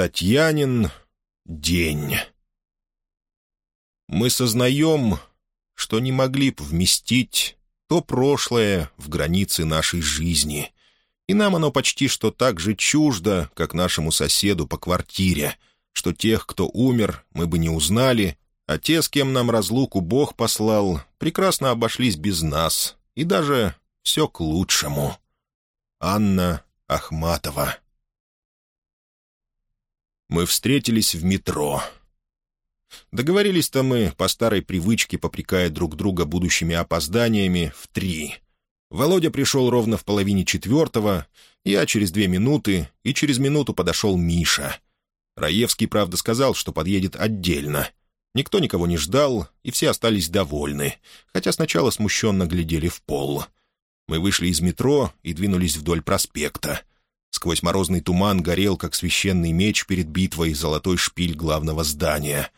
Татьянин день. Мы сознаем, что не могли б вместить то прошлое в границы нашей жизни, и нам оно почти что так же чуждо, как нашему соседу по квартире, что тех, кто умер, мы бы не узнали, а те, с кем нам разлуку Бог послал, прекрасно обошлись без нас, и даже все к лучшему. Анна Ахматова мы встретились в метро. Договорились-то мы, по старой привычке, попрекая друг друга будущими опозданиями, в три. Володя пришел ровно в половине четвертого, я через две минуты, и через минуту подошел Миша. Раевский, правда, сказал, что подъедет отдельно. Никто никого не ждал, и все остались довольны, хотя сначала смущенно глядели в пол. Мы вышли из метро и двинулись вдоль проспекта. Сквозь морозный туман горел, как священный меч перед битвой, золотой шпиль главного здания.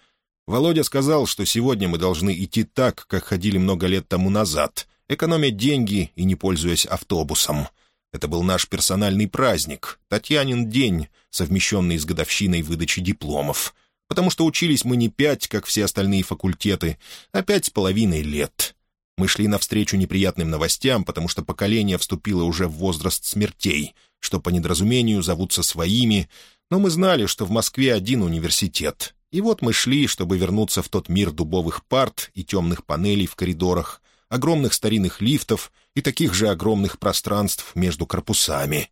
Володя сказал, что сегодня мы должны идти так, как ходили много лет тому назад, экономя деньги и не пользуясь автобусом. Это был наш персональный праздник, Татьянин день, совмещенный с годовщиной выдачи дипломов. Потому что учились мы не пять, как все остальные факультеты, а пять с половиной лет. Мы шли навстречу неприятным новостям, потому что поколение вступило уже в возраст смертей — что по недоразумению зовутся своими, но мы знали, что в Москве один университет. И вот мы шли, чтобы вернуться в тот мир дубовых парт и темных панелей в коридорах, огромных старинных лифтов и таких же огромных пространств между корпусами.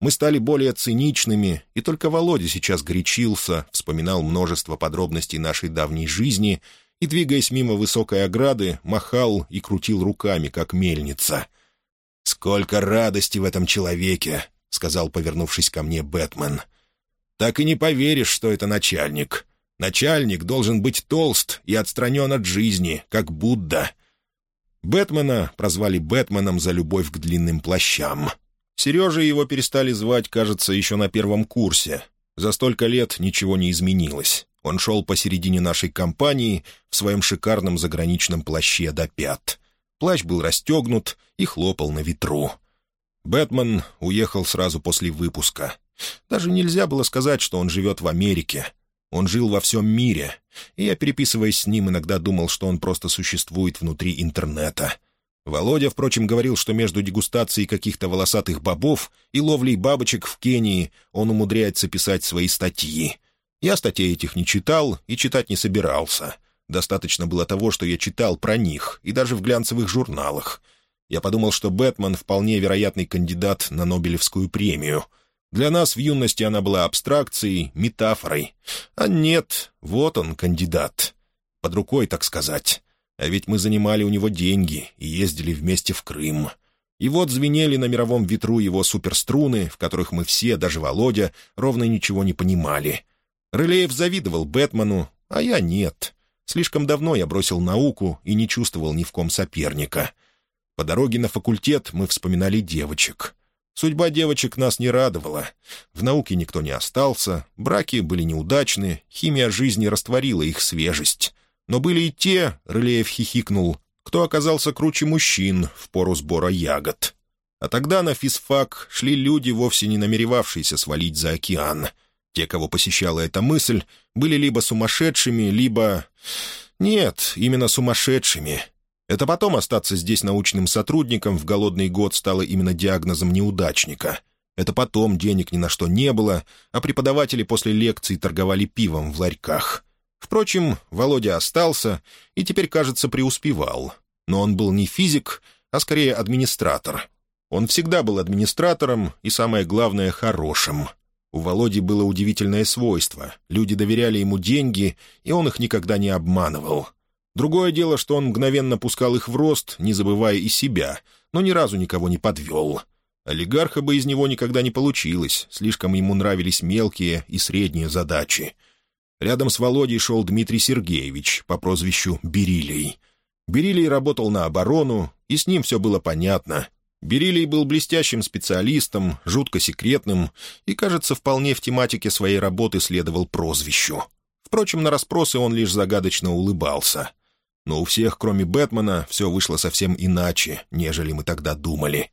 Мы стали более циничными, и только Володя сейчас горячился, вспоминал множество подробностей нашей давней жизни и, двигаясь мимо высокой ограды, махал и крутил руками, как мельница. «Сколько радости в этом человеке! — сказал, повернувшись ко мне Бэтмен. «Так и не поверишь, что это начальник. Начальник должен быть толст и отстранен от жизни, как Будда». Бэтмена прозвали Бэтменом за любовь к длинным плащам. Сережа его перестали звать, кажется, еще на первом курсе. За столько лет ничего не изменилось. Он шел посередине нашей компании в своем шикарном заграничном плаще до пят. Плащ был расстегнут и хлопал на ветру. Бэтмен уехал сразу после выпуска. Даже нельзя было сказать, что он живет в Америке. Он жил во всем мире, и я, переписываясь с ним, иногда думал, что он просто существует внутри интернета. Володя, впрочем, говорил, что между дегустацией каких-то волосатых бобов и ловлей бабочек в Кении он умудряется писать свои статьи. Я статей этих не читал и читать не собирался. Достаточно было того, что я читал про них, и даже в глянцевых журналах — я подумал, что Бэтмен — вполне вероятный кандидат на Нобелевскую премию. Для нас в юности она была абстракцией, метафорой. А нет, вот он, кандидат. Под рукой, так сказать. А ведь мы занимали у него деньги и ездили вместе в Крым. И вот звенели на мировом ветру его суперструны, в которых мы все, даже Володя, ровно ничего не понимали. Рылеев завидовал Бэтмену, а я нет. Слишком давно я бросил науку и не чувствовал ни в ком соперника. По дороге на факультет мы вспоминали девочек. Судьба девочек нас не радовала. В науке никто не остался, браки были неудачны, химия жизни растворила их свежесть. Но были и те, Рылеев хихикнул, кто оказался круче мужчин в пору сбора ягод. А тогда на физфак шли люди, вовсе не намеревавшиеся свалить за океан. Те, кого посещала эта мысль, были либо сумасшедшими, либо... Нет, именно сумасшедшими. Это потом остаться здесь научным сотрудником в голодный год стало именно диагнозом неудачника. Это потом денег ни на что не было, а преподаватели после лекций торговали пивом в ларьках. Впрочем, Володя остался и теперь, кажется, преуспевал. Но он был не физик, а скорее администратор. Он всегда был администратором и, самое главное, хорошим. У Володи было удивительное свойство. Люди доверяли ему деньги, и он их никогда не обманывал. Другое дело, что он мгновенно пускал их в рост, не забывая и себя, но ни разу никого не подвел. Олигарха бы из него никогда не получилось, слишком ему нравились мелкие и средние задачи. Рядом с Володей шел Дмитрий Сергеевич по прозвищу Берилий. Берилий работал на оборону, и с ним все было понятно. Берилий был блестящим специалистом, жутко секретным и, кажется, вполне в тематике своей работы следовал прозвищу. Впрочем, на расспросы он лишь загадочно улыбался — но у всех, кроме Бэтмена, все вышло совсем иначе, нежели мы тогда думали.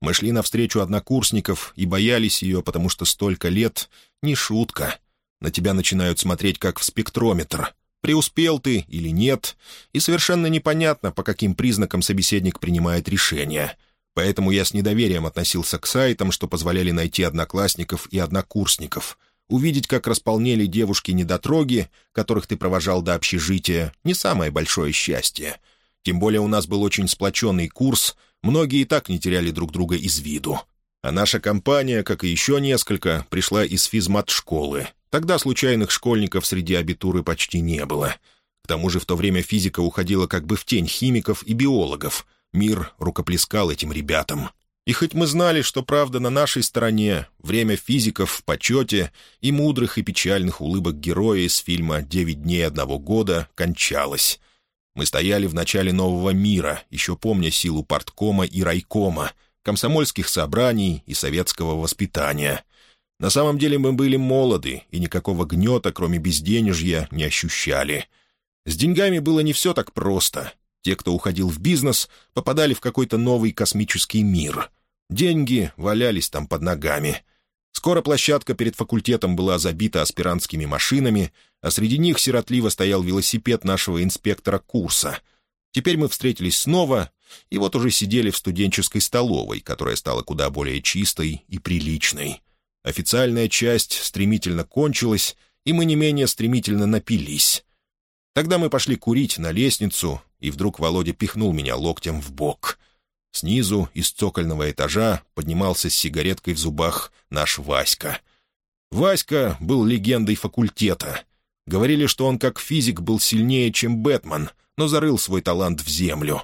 Мы шли навстречу однокурсников и боялись ее, потому что столько лет не шутка. На тебя начинают смотреть как в спектрометр. Преуспел ты или нет, и совершенно непонятно, по каким признакам собеседник принимает решение. Поэтому я с недоверием относился к сайтам, что позволяли найти одноклассников и однокурсников. Увидеть, как располнели девушки-недотроги, которых ты провожал до общежития, не самое большое счастье. Тем более у нас был очень сплоченный курс, многие и так не теряли друг друга из виду. А наша компания, как и еще несколько, пришла из физмат-школы. Тогда случайных школьников среди абитуры почти не было. К тому же в то время физика уходила как бы в тень химиков и биологов. Мир рукоплескал этим ребятам. И хоть мы знали, что правда на нашей стороне, время физиков в почете и мудрых и печальных улыбок героя из фильма «Девять дней одного года» кончалось. Мы стояли в начале нового мира, еще помня силу парткома и райкома — комсомольских собраний и советского воспитания. На самом деле мы были молоды и никакого гнета, кроме безденежья, не ощущали. С деньгами было не все так просто. Те, кто уходил в бизнес, попадали в какой-то новый космический мир. Деньги валялись там под ногами. Скоро площадка перед факультетом была забита аспирантскими машинами, а среди них сиротливо стоял велосипед нашего инспектора курса. Теперь мы встретились снова и вот уже сидели в студенческой столовой, которая стала куда более чистой и приличной. Официальная часть стремительно кончилась, и мы не менее стремительно напились. Тогда мы пошли курить на лестницу, и вдруг Володя пихнул меня локтем в бок. Снизу, из цокольного этажа, поднимался с сигареткой в зубах наш Васька. Васька был легендой факультета. Говорили, что он как физик был сильнее, чем Бэтмен, но зарыл свой талант в землю.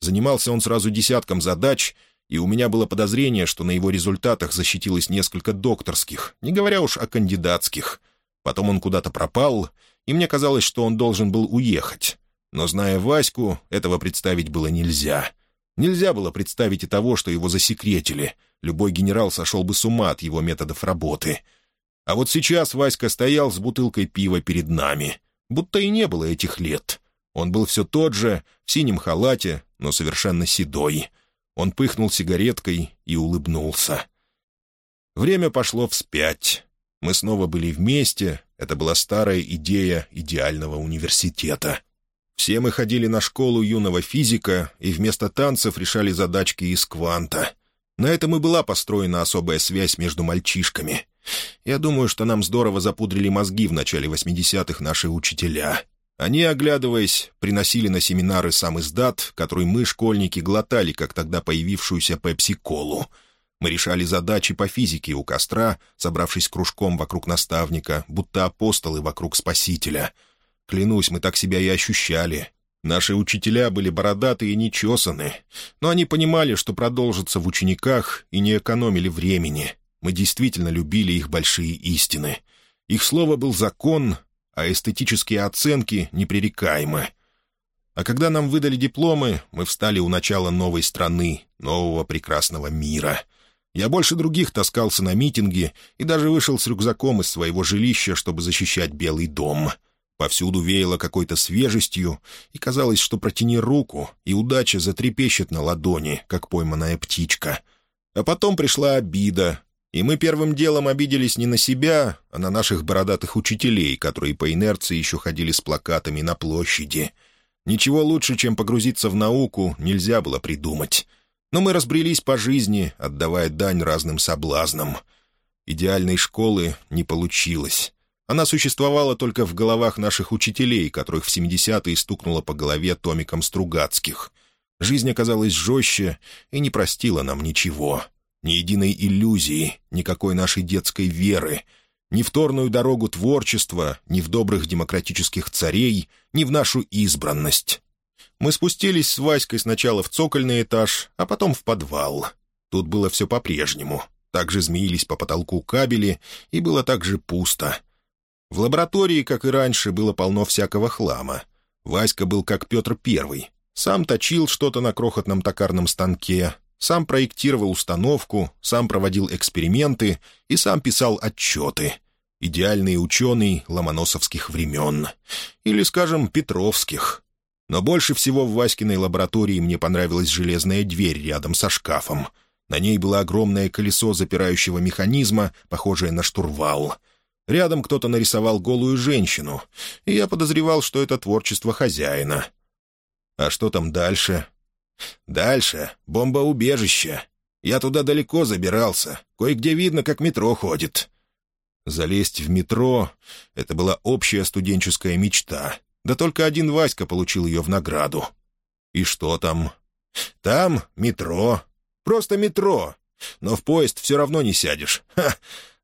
Занимался он сразу десятком задач, и у меня было подозрение, что на его результатах защитилось несколько докторских, не говоря уж о кандидатских. Потом он куда-то пропал, и мне казалось, что он должен был уехать. Но, зная Ваську, этого представить было нельзя. Нельзя было представить и того, что его засекретили. Любой генерал сошел бы с ума от его методов работы. А вот сейчас Васька стоял с бутылкой пива перед нами. Будто и не было этих лет. Он был все тот же, в синем халате, но совершенно седой. Он пыхнул сигареткой и улыбнулся. Время пошло вспять. Мы снова были вместе. Это была старая идея идеального университета. Все мы ходили на школу юного физика и вместо танцев решали задачки из кванта. На этом и была построена особая связь между мальчишками. Я думаю, что нам здорово запудрили мозги в начале 80-х наши учителя — они, оглядываясь, приносили на семинары сам издат, который мы, школьники, глотали, как тогда появившуюся пепси-колу. Мы решали задачи по физике у костра, собравшись кружком вокруг наставника, будто апостолы вокруг спасителя. Клянусь, мы так себя и ощущали. Наши учителя были бородатые и нечесаны, но они понимали, что продолжится в учениках, и не экономили времени. Мы действительно любили их большие истины. Их слово был закон, а эстетические оценки непререкаемы. А когда нам выдали дипломы, мы встали у начала новой страны, нового прекрасного мира. Я больше других таскался на митинги и даже вышел с рюкзаком из своего жилища, чтобы защищать Белый дом. Повсюду веяло какой-то свежестью, и казалось, что протяни руку, и удача затрепещет на ладони, как пойманная птичка. А потом пришла обида, и мы первым делом обиделись не на себя, а на наших бородатых учителей, которые по инерции еще ходили с плакатами на площади. Ничего лучше, чем погрузиться в науку, нельзя было придумать. Но мы разбрелись по жизни, отдавая дань разным соблазнам. Идеальной школы не получилось. Она существовала только в головах наших учителей, которых в 70-е стукнуло по голове томиком Стругацких. Жизнь оказалась жестче и не простила нам ничего ни единой иллюзии, никакой нашей детской веры, ни в торную дорогу творчества, ни в добрых демократических царей, ни в нашу избранность. Мы спустились с Васькой сначала в цокольный этаж, а потом в подвал. Тут было все по-прежнему. Также змеились по потолку кабели, и было также пусто. В лаборатории, как и раньше, было полно всякого хлама. Васька был как Петр Первый. Сам точил что-то на крохотном токарном станке, сам проектировал установку, сам проводил эксперименты и сам писал отчеты. Идеальный ученый ломоносовских времен. Или, скажем, петровских. Но больше всего в Васькиной лаборатории мне понравилась железная дверь рядом со шкафом. На ней было огромное колесо запирающего механизма, похожее на штурвал. Рядом кто-то нарисовал голую женщину, и я подозревал, что это творчество хозяина. А что там дальше? Дальше — бомбоубежище. Я туда далеко забирался. Кое-где видно, как метро ходит. Залезть в метро — это была общая студенческая мечта. Да только один Васька получил ее в награду. И что там? Там метро. Просто метро. Но в поезд все равно не сядешь. Ха!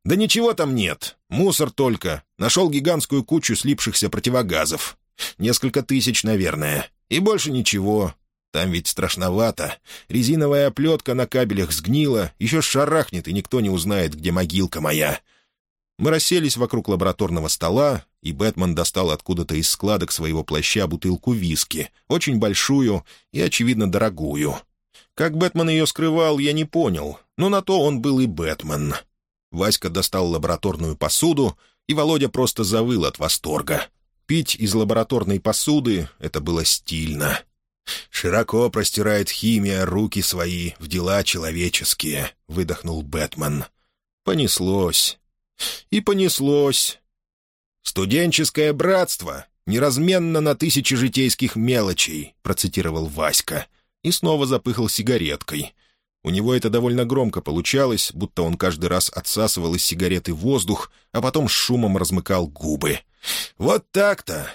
Да ничего там нет. Мусор только. Нашел гигантскую кучу слипшихся противогазов. Несколько тысяч, наверное. И больше ничего. Там ведь страшновато. Резиновая оплетка на кабелях сгнила, еще шарахнет, и никто не узнает, где могилка моя. Мы расселись вокруг лабораторного стола, и Бэтмен достал откуда-то из складок своего плаща бутылку виски, очень большую и, очевидно, дорогую. Как Бэтмен ее скрывал, я не понял, но на то он был и Бэтмен. Васька достал лабораторную посуду, и Володя просто завыл от восторга. Пить из лабораторной посуды — это было стильно. «Широко простирает химия руки свои в дела человеческие», — выдохнул Бэтмен. Понеслось. И понеслось. «Студенческое братство неразменно на тысячи житейских мелочей», — процитировал Васька. И снова запыхал сигареткой. У него это довольно громко получалось, будто он каждый раз отсасывал из сигареты воздух, а потом с шумом размыкал губы. «Вот так-то!»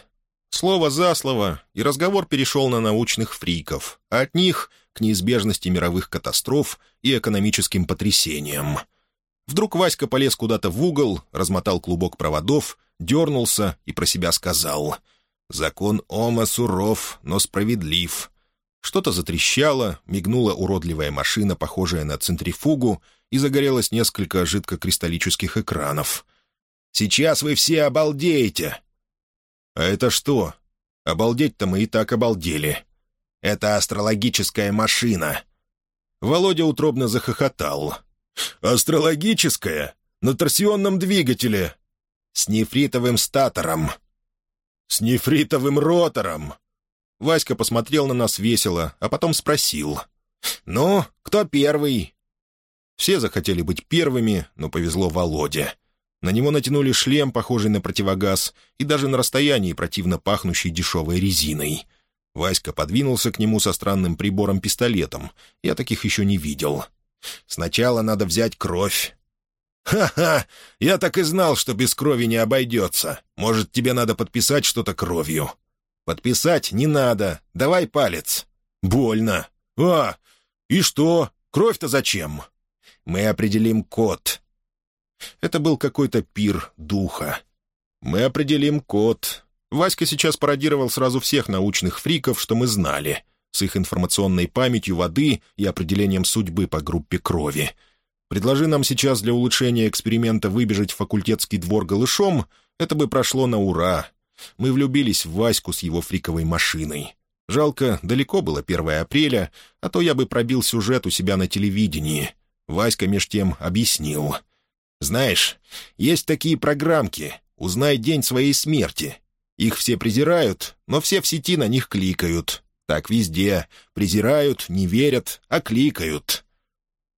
Слово за слово, и разговор перешел на научных фриков, а от них — к неизбежности мировых катастроф и экономическим потрясениям. Вдруг Васька полез куда-то в угол, размотал клубок проводов, дернулся и про себя сказал «Закон Ома суров, но справедлив». Что-то затрещало, мигнула уродливая машина, похожая на центрифугу, и загорелось несколько жидкокристаллических экранов. «Сейчас вы все обалдеете!» «А это что? Обалдеть-то мы и так обалдели. Это астрологическая машина». Володя утробно захохотал. «Астрологическая? На торсионном двигателе?» «С нефритовым статором». «С нефритовым ротором». Васька посмотрел на нас весело, а потом спросил. «Ну, кто первый?» Все захотели быть первыми, но повезло Володе. На него натянули шлем, похожий на противогаз, и даже на расстоянии противно пахнущий дешевой резиной. Васька подвинулся к нему со странным прибором-пистолетом. Я таких еще не видел. «Сначала надо взять кровь». «Ха-ха! Я так и знал, что без крови не обойдется. Может, тебе надо подписать что-то кровью?» «Подписать не надо. Давай палец». «Больно». «А, и что? Кровь-то зачем?» «Мы определим код. Это был какой-то пир духа. Мы определим код. Васька сейчас пародировал сразу всех научных фриков, что мы знали, с их информационной памятью воды и определением судьбы по группе крови. Предложи нам сейчас для улучшения эксперимента выбежать в факультетский двор голышом, это бы прошло на ура. Мы влюбились в Ваську с его фриковой машиной. Жалко, далеко было 1 апреля, а то я бы пробил сюжет у себя на телевидении. Васька меж тем объяснил — знаешь, есть такие программки «Узнай день своей смерти». Их все презирают, но все в сети на них кликают. Так везде. Презирают, не верят, а кликают.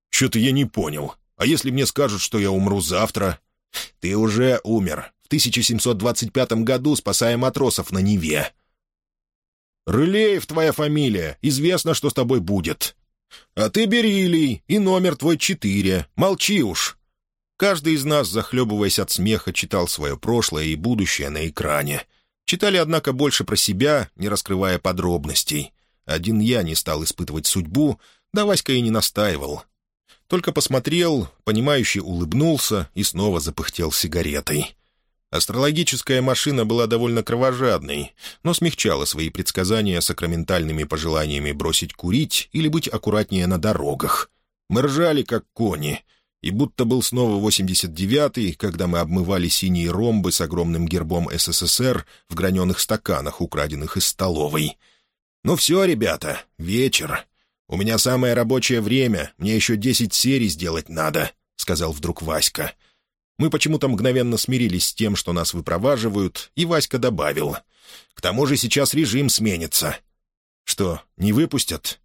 Что-то я не понял. А если мне скажут, что я умру завтра? Ты уже умер. В 1725 году, спасая матросов на Неве. Рылеев твоя фамилия. Известно, что с тобой будет. А ты Берилий, и номер твой четыре. Молчи уж. Каждый из нас, захлебываясь от смеха, читал свое прошлое и будущее на экране. Читали, однако, больше про себя, не раскрывая подробностей. Один я не стал испытывать судьбу, да Васька и не настаивал. Только посмотрел, понимающе улыбнулся и снова запыхтел сигаретой. Астрологическая машина была довольно кровожадной, но смягчала свои предсказания сакраментальными пожеланиями бросить курить или быть аккуратнее на дорогах. Мы ржали, как кони — и будто был снова 89-й, когда мы обмывали синие ромбы с огромным гербом СССР в граненых стаканах, украденных из столовой. «Ну все, ребята, вечер. У меня самое рабочее время, мне еще десять серий сделать надо», — сказал вдруг Васька. Мы почему-то мгновенно смирились с тем, что нас выпроваживают, и Васька добавил. «К тому же сейчас режим сменится». «Что, не выпустят?»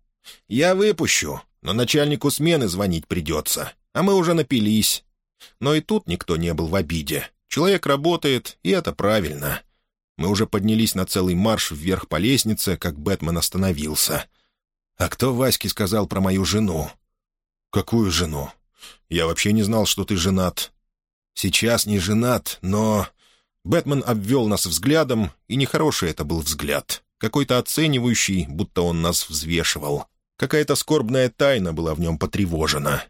«Я выпущу, но начальнику смены звонить придется а мы уже напились. Но и тут никто не был в обиде. Человек работает, и это правильно. Мы уже поднялись на целый марш вверх по лестнице, как Бэтмен остановился. «А кто Ваське сказал про мою жену?» «Какую жену? Я вообще не знал, что ты женат». «Сейчас не женат, но...» Бэтмен обвел нас взглядом, и нехороший это был взгляд. Какой-то оценивающий, будто он нас взвешивал. Какая-то скорбная тайна была в нем потревожена.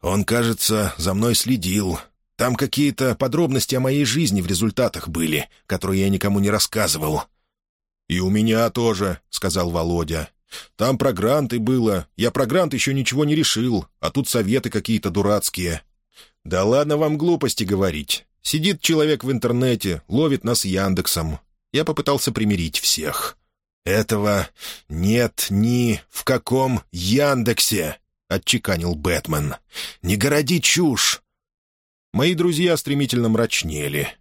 «Он, кажется, за мной следил. Там какие-то подробности о моей жизни в результатах были, которые я никому не рассказывал». «И у меня тоже», — сказал Володя. «Там про гранты было. Я про грант еще ничего не решил, а тут советы какие-то дурацкие». «Да ладно вам глупости говорить. Сидит человек в интернете, ловит нас Яндексом. Я попытался примирить всех. «Этого нет ни в каком Яндексе», — отчеканил Бэтмен. «Не городи чушь!» Мои друзья стремительно мрачнели.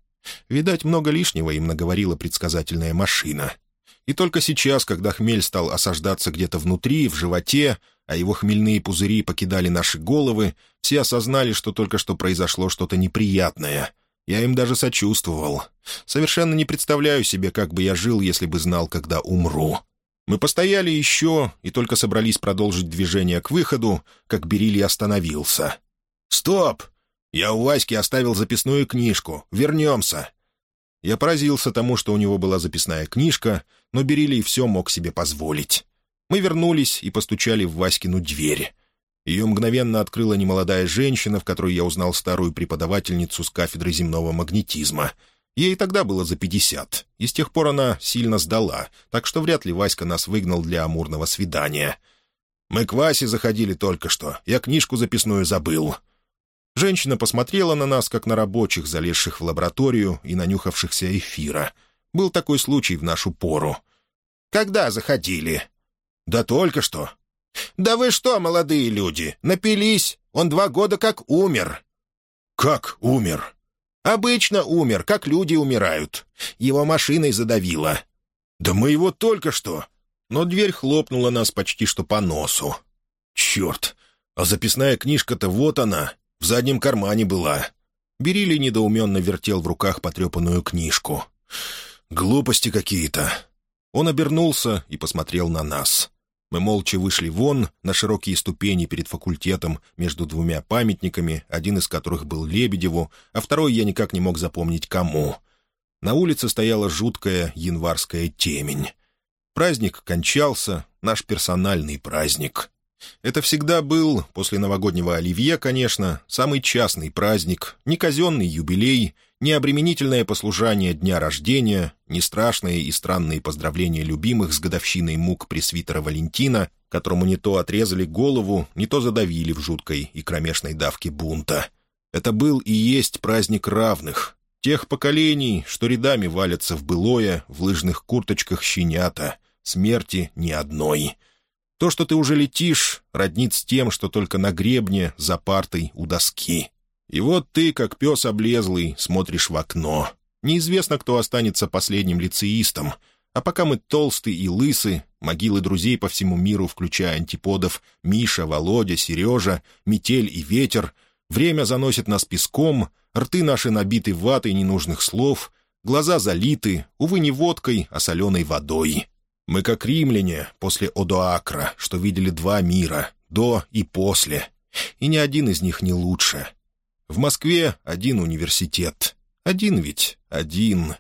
Видать, много лишнего им наговорила предсказательная машина. И только сейчас, когда хмель стал осаждаться где-то внутри, в животе, а его хмельные пузыри покидали наши головы, все осознали, что только что произошло что-то неприятное. Я им даже сочувствовал. Совершенно не представляю себе, как бы я жил, если бы знал, когда умру. Мы постояли еще и только собрались продолжить движение к выходу, как Берилий остановился. «Стоп! Я у Васьки оставил записную книжку. Вернемся!» Я поразился тому, что у него была записная книжка, но Берилий все мог себе позволить. Мы вернулись и постучали в Васькину дверь. Ее мгновенно открыла немолодая женщина, в которой я узнал старую преподавательницу с кафедры земного магнетизма. Ей тогда было за пятьдесят, и с тех пор она сильно сдала, так что вряд ли Васька нас выгнал для амурного свидания. «Мы к Васе заходили только что. Я книжку записную забыл». Женщина посмотрела на нас, как на рабочих, залезших в лабораторию и нанюхавшихся эфира. Был такой случай в нашу пору. «Когда заходили?» «Да только что. «Да вы что, молодые люди, напились? Он два года как умер». «Как умер?» «Обычно умер, как люди умирают. Его машиной задавило». «Да мы его только что...» Но дверь хлопнула нас почти что по носу. «Черт! А записная книжка-то вот она, в заднем кармане была». Берили недоуменно вертел в руках потрепанную книжку. «Глупости какие-то». Он обернулся и посмотрел на нас. Мы молча вышли вон, на широкие ступени перед факультетом, между двумя памятниками, один из которых был Лебедеву, а второй я никак не мог запомнить кому. На улице стояла жуткая январская темень. Праздник кончался, наш персональный праздник. Это всегда был, после новогоднего оливье, конечно, самый частный праздник, не казенный юбилей — ни обременительное дня рождения, ни страшные и странные поздравления любимых с годовщиной мук пресвитера Валентина, которому не то отрезали голову, не то задавили в жуткой и кромешной давке бунта. Это был и есть праздник равных, тех поколений, что рядами валятся в былое, в лыжных курточках щенята, смерти ни одной. То, что ты уже летишь, роднит с тем, что только на гребне, за партой, у доски. И вот ты, как пес облезлый, смотришь в окно. Неизвестно, кто останется последним лицеистом. А пока мы толстые и лысы, могилы друзей по всему миру, включая антиподов Миша, Володя, Сережа, Метель и Ветер, время заносит нас песком, рты наши набиты ватой ненужных слов, глаза залиты, увы, не водкой, а соленой водой. Мы как римляне после Одоакра, что видели два мира, до и после. И ни один из них не лучше — в Москве один университет. Один ведь, один.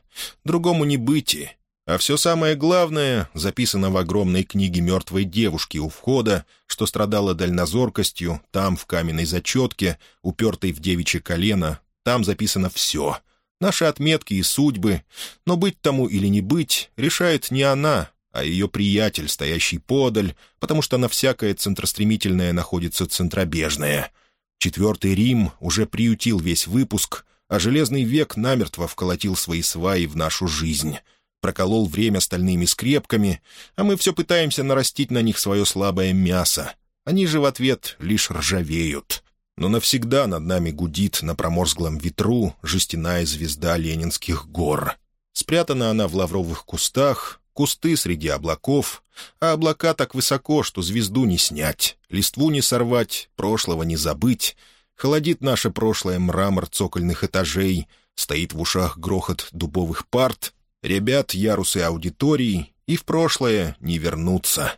Другому не быть. А все самое главное записано в огромной книге мертвой девушки у входа, что страдала дальнозоркостью, там, в каменной зачетке, упертой в девичье колено, там записано все. Наши отметки и судьбы. Но быть тому или не быть решает не она, а ее приятель, стоящий подаль, потому что на всякое центростремительное находится центробежное — Четвертый Рим уже приютил весь выпуск, а Железный век намертво вколотил свои сваи в нашу жизнь. Проколол время стальными скрепками, а мы все пытаемся нарастить на них свое слабое мясо. Они же в ответ лишь ржавеют. Но навсегда над нами гудит на проморзглом ветру жестяная звезда Ленинских гор. Спрятана она в лавровых кустах, кусты среди облаков, а облака так высоко, что звезду не снять, листву не сорвать, прошлого не забыть. Холодит наше прошлое мрамор цокольных этажей, Стоит в ушах грохот дубовых парт, ребят ярусы аудиторий, и в прошлое не вернуться.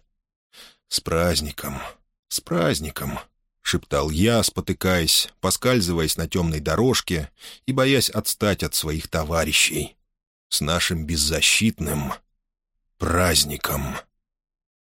«С праздником! С праздником!» — шептал я, спотыкаясь, поскальзываясь на темной дорожке и боясь отстать от своих товарищей. «С нашим беззащитным праздником!»